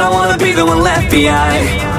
don't wanna be the one left behind.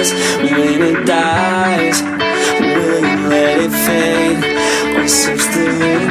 dies, when it dies, will you let it fade? Or substitute